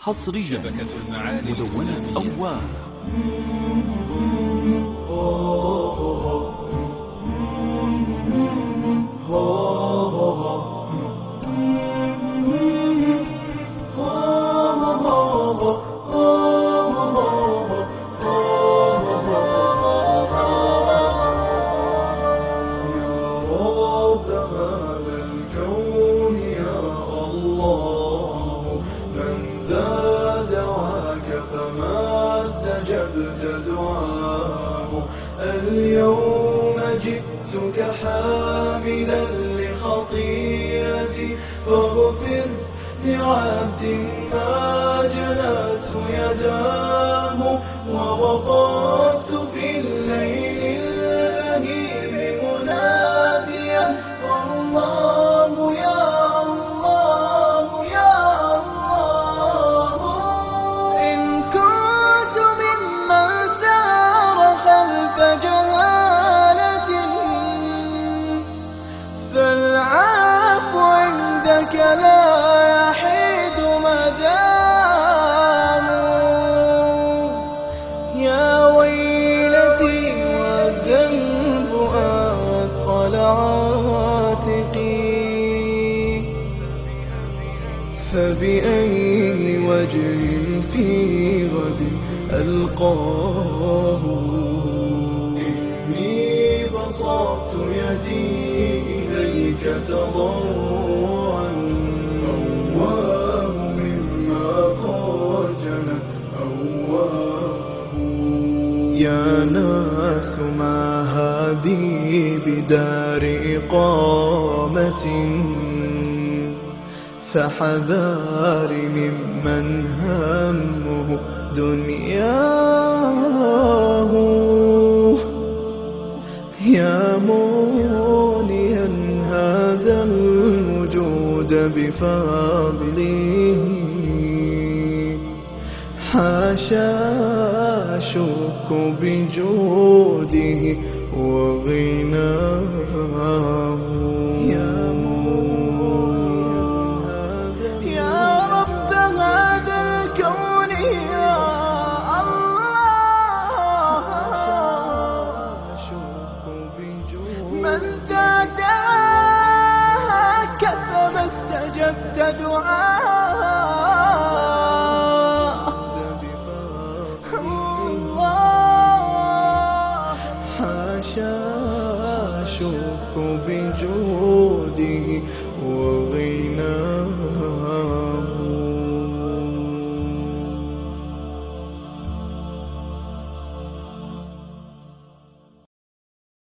حصريا. مدونة أواه دعاك فما استجبت دعاه اليوم جئتك حاملا لخطيئتي فاغفر لعبد ما جنت يداه ووقفت عندك لا يحيد مدام يا ويلتي والذنب أثقل عاتقي فبأي وجه في غد ألقاه؟ إني بسطت يدي إليك تضرعا. يا ناس ما هذه بدار إقامة؟ فحذار ممن همه دنياه. يا موليا هذا الوجود بفضله. حاشا أشك بجوده وغناه. يا يا رب هذا الكون يا الله. من ذا دعاك فما استجبت دعاه العشاء أشك بجوده.